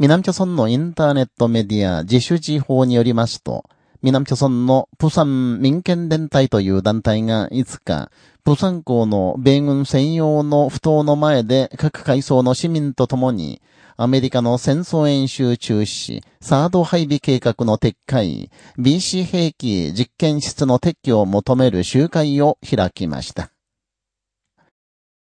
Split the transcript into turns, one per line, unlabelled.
南朝村のインターネットメディア自主事報によりますと、南朝村のプサン民権連帯という団体がいつか、プサン港の米軍専用の不当の前で各階層の市民と共に、アメリカの戦争演習中止、サード配備計画の撤回、BC 兵器実験室の撤去を求める集会を開きました。